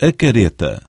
a careta.